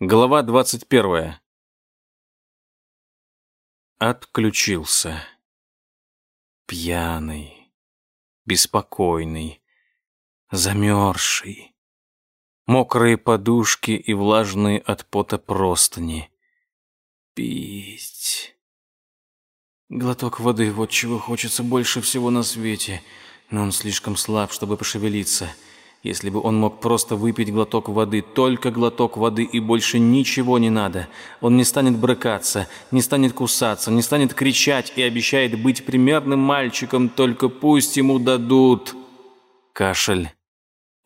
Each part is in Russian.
Глава двадцать первая. Отключился. Пьяный, беспокойный, замерзший. Мокрые подушки и влажные от пота простыни. Пить. Глоток воды, вот чего хочется больше всего на свете, но он слишком слаб, чтобы пошевелиться. Если бы он мог просто выпить глоток воды, только глоток воды и больше ничего не надо, он не станет брыкаться, не станет кусаться, не станет кричать и обещает быть примерным мальчиком, только пусть ему дадут. Кашель,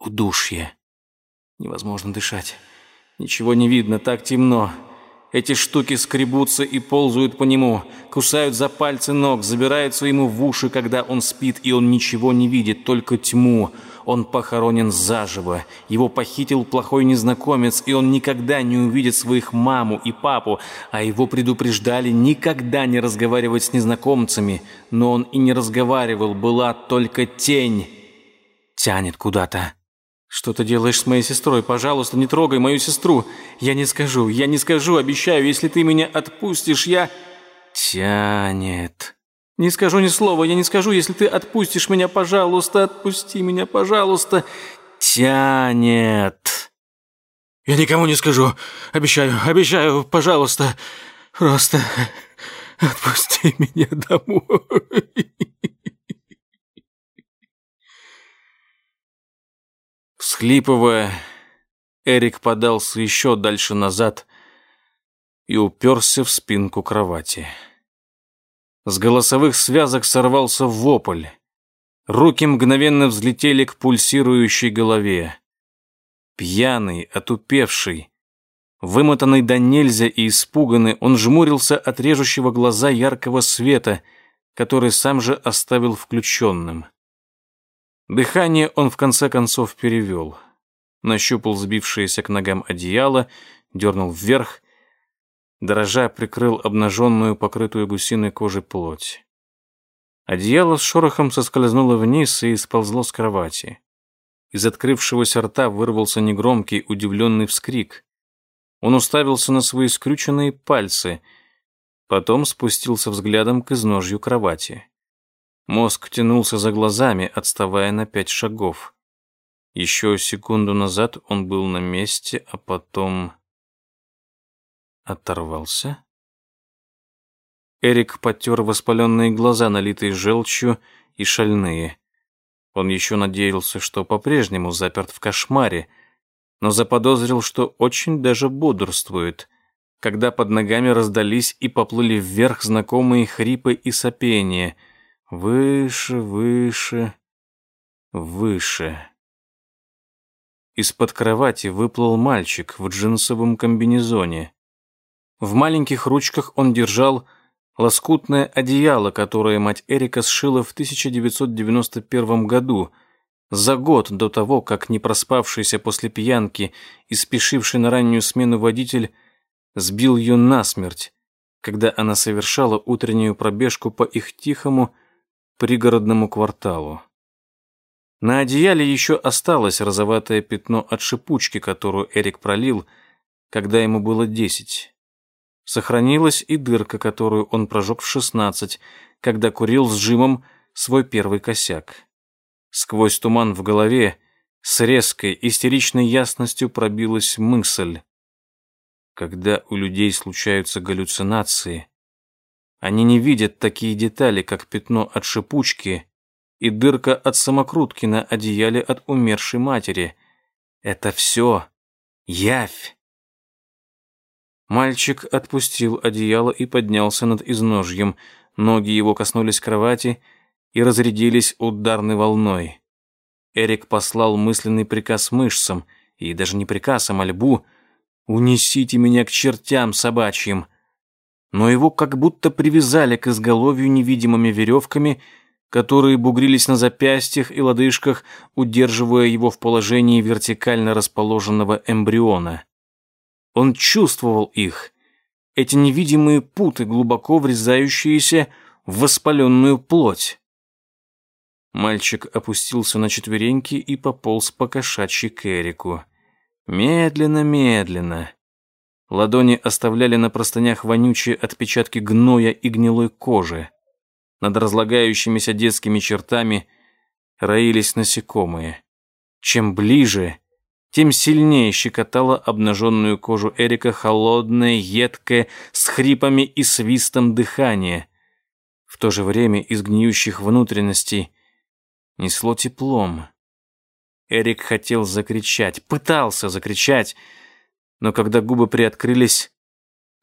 удушье. Невозможно дышать. Ничего не видно, так темно. Эти штуки скребутся и ползают по нему, кусают за пальцы ног, забираются ему в уши, когда он спит, и он ничего не видит, только тьму. Он похоронен заживо. Его похитил плохой незнакомец, и он никогда не увидит своих маму и папу, а его предупреждали никогда не разговаривать с незнакомцами. Но он и не разговаривал, была только тень. Тянет куда-то. «Что ты делаешь с моей сестрой? Пожалуйста, не трогай мою сестру. Я не скажу, я не скажу, обещаю, если ты меня отпустишь, я...» «Тянет». «Не скажу ни слова, я не скажу, если ты отпустишь меня, пожалуйста, отпусти меня, пожалуйста». «Тянет». «Я никому не скажу, обещаю, обещаю, пожалуйста, просто отпусти меня домой». Всхлипывая, Эрик подался еще дальше назад и уперся в спинку кровати. С голосовых связок сорвался вопль. Руки мгновенно взлетели к пульсирующей голове. Пьяный, отупевший, вымотанный до нельзя и испуганный, он жмурился от режущего глаза яркого света, который сам же оставил включенным. Дыхание он в конце концов перевел. Нащупал сбившееся к ногам одеяло, дернул вверх, дрожа прикрыл обнаженную, покрытую гусиной кожей плоть. Одеяло с шорохом соскользнуло вниз и сползло с кровати. Из открывшегося рта вырвался негромкий, удивленный вскрик. Он уставился на свои скрюченные пальцы, потом спустился взглядом к изножью кровати. Мозг тянулся за глазами, отставая на пять шагов. Еще секунду назад он был на месте, а потом... Оторвался? Эрик потер воспаленные глаза, налитые желчью и шальные. Он еще надеялся, что по-прежнему заперт в кошмаре, но заподозрил, что очень даже бодрствует, когда под ногами раздались и поплыли вверх знакомые хрипы и сопения — Выше, выше, выше. Из-под кровати выплыл мальчик в джинсовом комбинезоне. В маленьких ручках он держал лоскутное одеяло, которое мать Эрика сшила в 1991 году, за год до того, как не проспавшийся после пьянки и спешивший на раннюю смену водитель сбил ее насмерть, когда она совершала утреннюю пробежку по их тихому, пригородному кварталу. На одеяле еще осталось розоватое пятно от шипучки, которую Эрик пролил, когда ему было десять. Сохранилась и дырка, которую он прожег в шестнадцать, когда курил с Джимом свой первый косяк. Сквозь туман в голове с резкой, истеричной ясностью пробилась мысль. Когда у людей случаются галлюцинации, они не видят такие детали, как пятно от шипучки и дырка от самокрутки на одеяле от умершей матери. Это все явь. Мальчик отпустил одеяло и поднялся над изножьем. Ноги его коснулись кровати и разрядились ударной волной. Эрик послал мысленный приказ мышцам, и даже не приказ, а мольбу «Унесите меня к чертям собачьим!» но его как будто привязали к изголовью невидимыми веревками, которые бугрились на запястьях и лодыжках, удерживая его в положении вертикально расположенного эмбриона. Он чувствовал их, эти невидимые путы, глубоко врезающиеся в воспаленную плоть. Мальчик опустился на четвереньки и пополз по кошачьи к Эрику. Медленно, медленно. Ладони оставляли на простынях вонючие отпечатки гноя и гнилой кожи. Над разлагающимися детскими чертами роились насекомые. Чем ближе, тем сильнее щекотала обнаженную кожу Эрика холодное, едкое, с хрипами и свистом дыхание. В то же время из гниющих внутренностей несло теплом. Эрик хотел закричать, пытался закричать, но когда губы приоткрылись,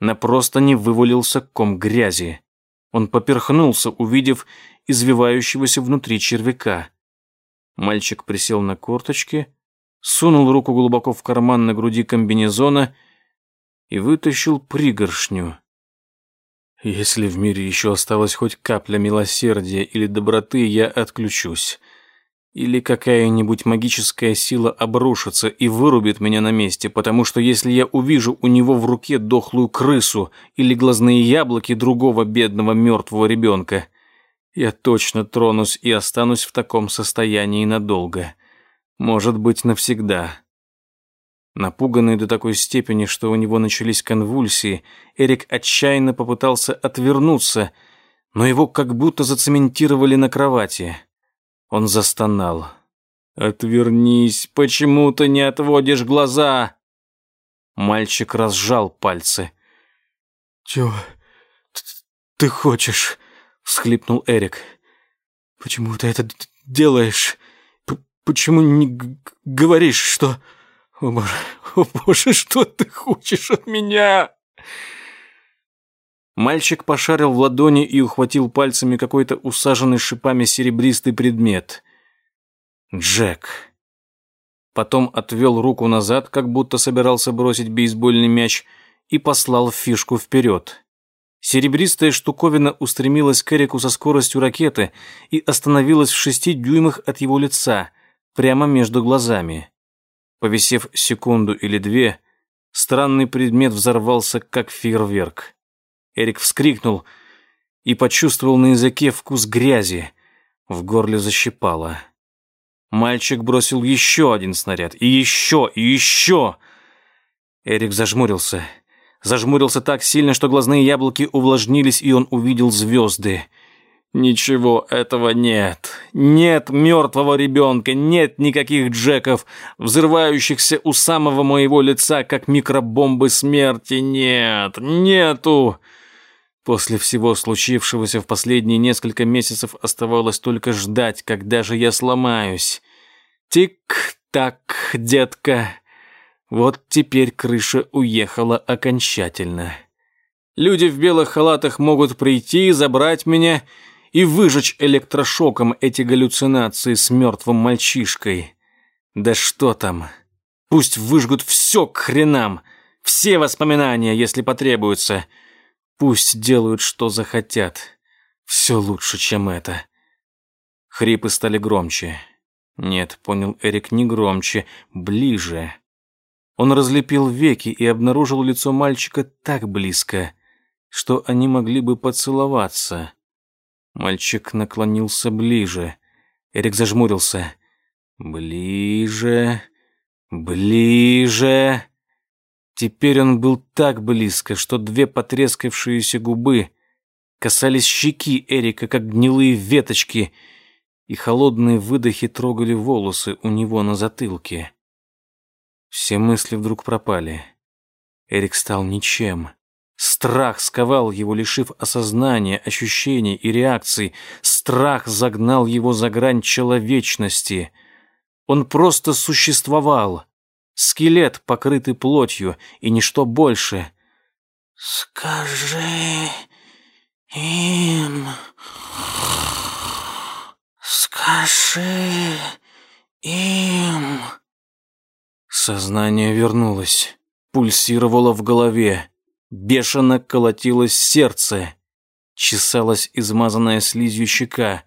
на не вывалился ком грязи. Он поперхнулся, увидев извивающегося внутри червяка. Мальчик присел на корточки, сунул руку глубоко в карман на груди комбинезона и вытащил пригоршню. Если в мире еще осталась хоть капля милосердия или доброты, я отключусь. Или какая-нибудь магическая сила обрушится и вырубит меня на месте, потому что если я увижу у него в руке дохлую крысу или глазные яблоки другого бедного мертвого ребенка, я точно тронусь и останусь в таком состоянии надолго. Может быть, навсегда. Напуганный до такой степени, что у него начались конвульсии, Эрик отчаянно попытался отвернуться, но его как будто зацементировали на кровати. Он застонал. «Отвернись, почему ты не отводишь глаза?» Мальчик разжал пальцы. «Чего ты хочешь?» — всхлипнул Эрик. «Почему ты это делаешь? Почему не говоришь, что...» О боже, о боже, что ты хочешь от меня? Мальчик пошарил в ладони и ухватил пальцами какой-то усаженный шипами серебристый предмет. Джек. Потом отвел руку назад, как будто собирался бросить бейсбольный мяч, и послал фишку вперед. Серебристая штуковина устремилась к Эрику со скоростью ракеты и остановилась в шести дюймах от его лица, прямо между глазами. Повисев секунду или две, странный предмет взорвался, как фейерверк. Эрик вскрикнул и почувствовал на языке вкус грязи. В горле защипало. Мальчик бросил еще один снаряд. И еще, и еще. Эрик зажмурился. Зажмурился так сильно, что глазные яблоки увлажнились, и он увидел звезды. Ничего этого нет. Нет мертвого ребенка, нет никаких Джеков, взрывающихся у самого моего лица, как микробомбы смерти. Нет, нету. После всего случившегося в последние несколько месяцев оставалось только ждать, когда же я сломаюсь. Тик-так, детка. Вот теперь крыша уехала окончательно. Люди в белых халатах могут прийти и забрать меня и выжечь электрошоком эти галлюцинации с мертвым мальчишкой. Да что там? Пусть выжгут все к хренам, все воспоминания, если потребуется. Пусть делают, что захотят. Все лучше, чем это. Хрипы стали громче. Нет, понял Эрик, не громче, ближе. Он разлепил веки и обнаружил лицо мальчика так близко, что они могли бы поцеловаться. Мальчик наклонился ближе. Эрик зажмурился. Ближе, ближе. Теперь он был так близко, что две потрескавшиеся губы касались щеки Эрика, как гнилые веточки, и холодные выдохи трогали волосы у него на затылке. Все мысли вдруг пропали. Эрик стал ничем. Страх сковал его, лишив осознания, ощущений и реакций. Страх загнал его за грань человечности. Он просто существовал. Скелет, покрытый плотью, и ничто больше. «Скажи им... Скажи им...» Сознание вернулось, пульсировало в голове. Бешено колотилось сердце. Чесалась измазанная слизью щека.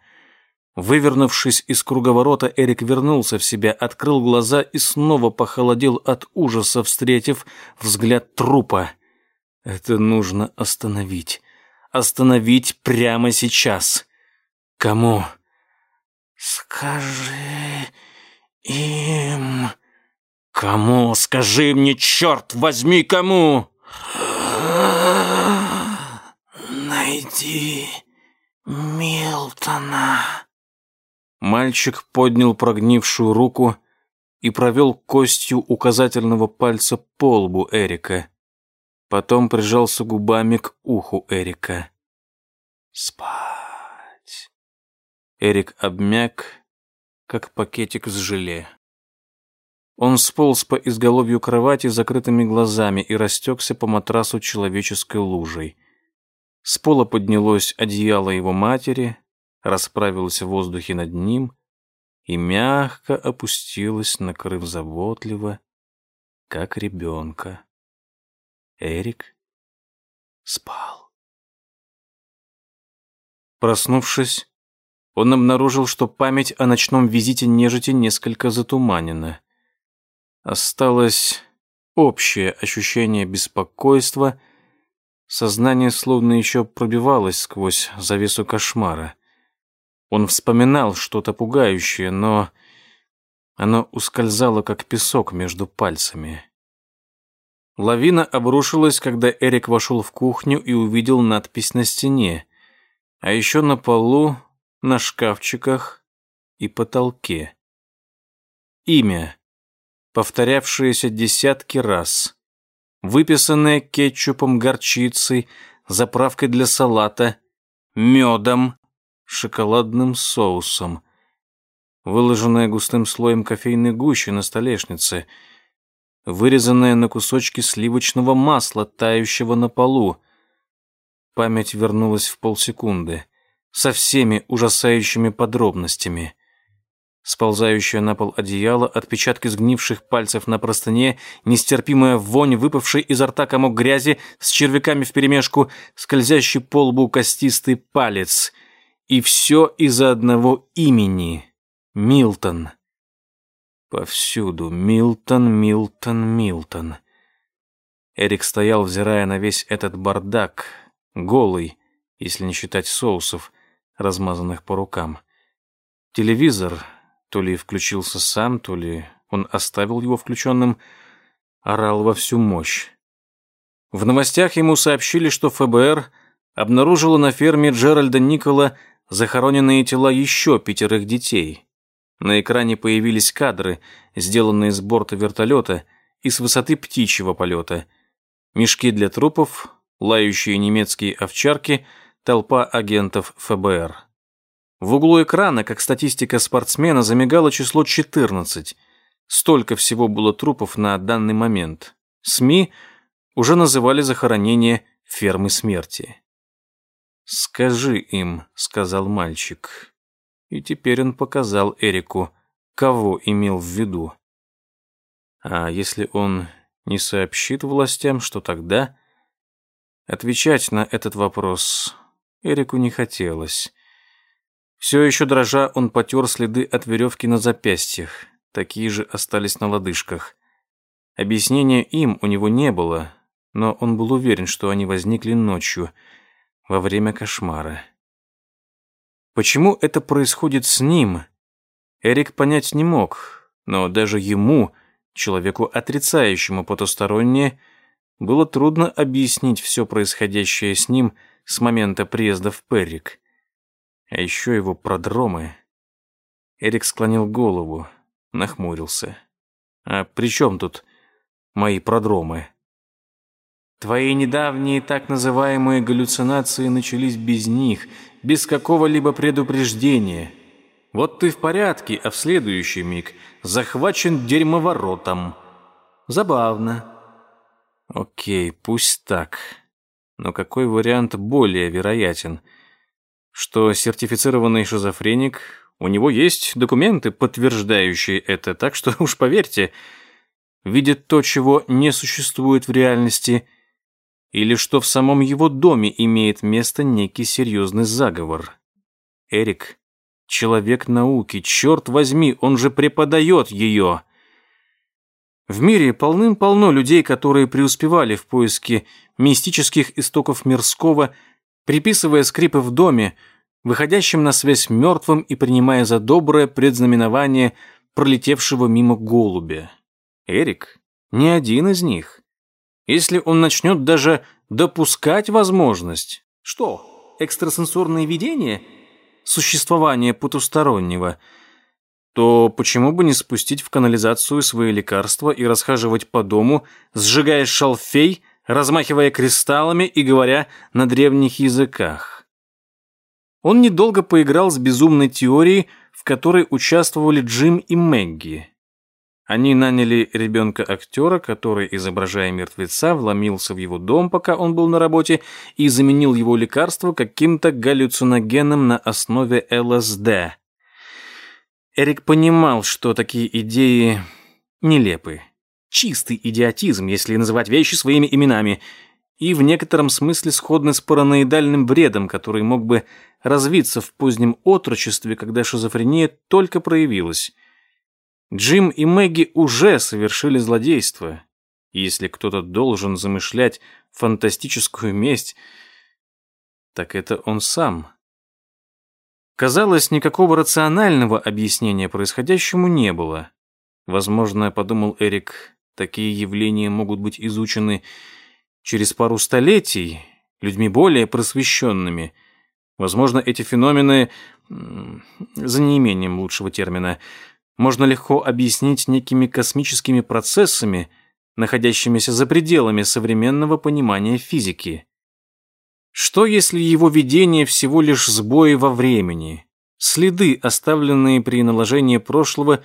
Вывернувшись из круговорота, Эрик вернулся в себя, открыл глаза и снова похолодел от ужаса, встретив взгляд трупа. Это нужно остановить. Остановить прямо сейчас. Кому? Скажи им. Кому? Скажи мне, черт возьми, кому? Найди Милтона. Мальчик поднял прогнившую руку и провел костью указательного пальца по лбу Эрика. Потом прижался губами к уху Эрика. Спать. Эрик обмяк, как пакетик с желе. Он сполз по изголовью кровати закрытыми глазами и растекся по матрасу человеческой лужей. С пола поднялось одеяло его матери, расправилось в воздухе над ним и мягко опустилось, накрыв заботливо, как ребенка. Эрик спал. Проснувшись, он обнаружил, что память о ночном визите нежити несколько затуманена. Осталось общее ощущение беспокойства, сознание словно еще пробивалось сквозь завесу кошмара. Он вспоминал что-то пугающее, но оно ускользало, как песок между пальцами. Лавина обрушилась, когда Эрик вошел в кухню и увидел надпись на стене, а еще на полу, на шкафчиках и потолке. Имя, повторявшееся десятки раз, выписанное кетчупом, горчицей, заправкой для салата, медом, шоколадным соусом, выложенное густым слоем кофейной гущи на столешнице — вырезанное на кусочки сливочного масла, тающего на полу. Память вернулась в полсекунды, со всеми ужасающими подробностями. Сползающее на пол одеяло, отпечатки сгнивших пальцев на простыне, нестерпимая вонь, выпавший изо рта комок грязи с червяками вперемешку, скользящий по лбу костистый палец. И все из-за одного имени — Милтон. Повсюду Милтон, Милтон, Милтон. Эрик стоял, взирая на весь этот бардак, голый, если не считать соусов, размазанных по рукам. Телевизор то ли включился сам, то ли он оставил его включенным, орал во всю мощь. В новостях ему сообщили, что ФБР обнаружило на ферме Джеральда Никола захороненные тела еще пятерых детей. На экране появились кадры, сделанные с борта вертолета и с высоты птичьего полета. Мешки для трупов, лающие немецкие овчарки, толпа агентов ФБР. В углу экрана, как статистика спортсмена, замигало число 14. Столько всего было трупов на данный момент. СМИ уже называли захоронение фермы смерти. «Скажи им», — сказал мальчик, и теперь он показал Эрику, кого имел в виду. А если он не сообщит властям, что тогда... Отвечать на этот вопрос Эрику не хотелось. Все еще дрожа, он потер следы от веревки на запястьях. Такие же остались на лодыжках. Объяснения им у него не было, но он был уверен, что они возникли ночью, во время кошмара. Почему это происходит с ним? Эрик понять не мог, но даже ему, человеку отрицающему потустороннее, было трудно объяснить все происходящее с ним с момента приезда в Перрик. А еще его продромы. Эрик склонил голову, нахмурился. «А при чем тут мои продромы?» Твои недавние так называемые галлюцинации начались без них, без какого-либо предупреждения. Вот ты в порядке, а в следующий миг захвачен дерьмоворотом. Забавно. Окей, пусть так. Но какой вариант более вероятен? Что сертифицированный шизофреник, у него есть документы, подтверждающие это, так что уж поверьте, видит то, чего не существует в реальности – или что в самом его доме имеет место некий серьезный заговор. Эрик — человек науки, черт возьми, он же преподает ее. В мире полным-полно людей, которые преуспевали в поиске мистических истоков мирского, приписывая скрипы в доме, выходящим на связь мертвым и принимая за доброе предзнаменование пролетевшего мимо голубя. Эрик — не один из них. Если он начнет даже допускать возможность, что, экстрасенсорные видения, существование потустороннего, то почему бы не спустить в канализацию свои лекарства и расхаживать по дому, сжигая шалфей, размахивая кристаллами и говоря на древних языках? Он недолго поиграл с безумной теорией, в которой участвовали Джим и Мэгги. Они наняли ребенка-актера, который, изображая мертвеца, вломился в его дом, пока он был на работе, и заменил его лекарство каким-то галлюциногеном на основе ЛСД. Эрик понимал, что такие идеи нелепы. Чистый идиотизм, если называть вещи своими именами, и в некотором смысле сходны с параноидальным вредом, который мог бы развиться в позднем отрочестве, когда шизофрения только проявилась. Джим и Мэгги уже совершили злодейство. Если кто-то должен замышлять фантастическую месть, так это он сам. Казалось, никакого рационального объяснения происходящему не было. Возможно, подумал Эрик, такие явления могут быть изучены через пару столетий людьми более просвещенными. Возможно, эти феномены, за неимением лучшего термина, можно легко объяснить некими космическими процессами, находящимися за пределами современного понимания физики. Что если его видение всего лишь сбои во времени, следы, оставленные при наложении прошлого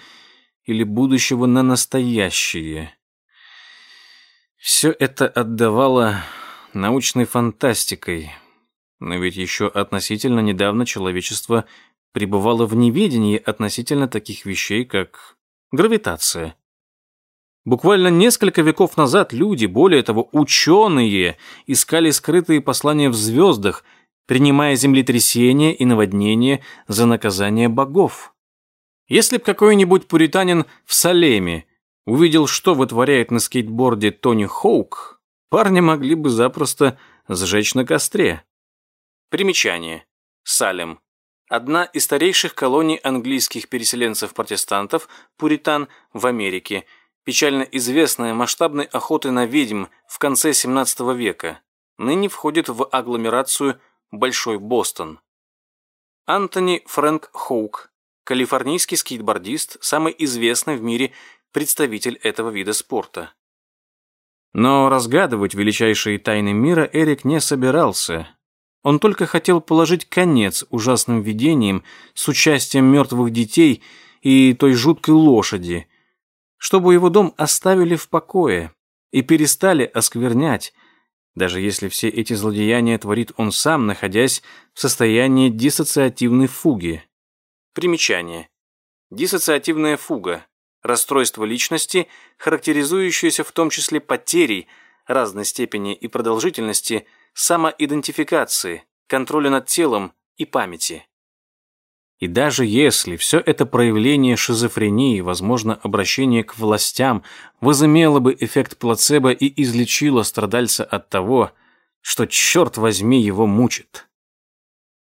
или будущего на настоящее? Все это отдавало научной фантастикой, но ведь еще относительно недавно человечество – пребывала в неведении относительно таких вещей, как гравитация. Буквально несколько веков назад люди, более того, ученые, искали скрытые послания в звездах, принимая землетрясения и наводнения за наказание богов. Если б какой-нибудь пуританин в Салеме увидел, что вытворяет на скейтборде Тони Хоук, парни могли бы запросто сжечь на костре. Примечание. Салем одна из старейших колоний английских переселенцев-протестантов, пуритан, в Америке, печально известная масштабной охотой на ведьм в конце XVII века, ныне входит в агломерацию Большой Бостон. Антони Фрэнк Хоук, калифорнийский скейтбордист, самый известный в мире представитель этого вида спорта. Но разгадывать величайшие тайны мира Эрик не собирался, он только хотел положить конец ужасным видениям с участием мертвых детей и той жуткой лошади, чтобы его дом оставили в покое и перестали осквернять, даже если все эти злодеяния творит он сам, находясь в состоянии диссоциативной фуги. Примечание. Диссоциативная фуга – расстройство личности, характеризующееся в том числе потерей разной степени и продолжительности – самоидентификации, контроля над телом и памяти. И даже если все это проявление шизофрении, возможно, обращение к властям, возымело бы эффект плацебо и излечило страдальца от того, что, черт возьми, его мучит.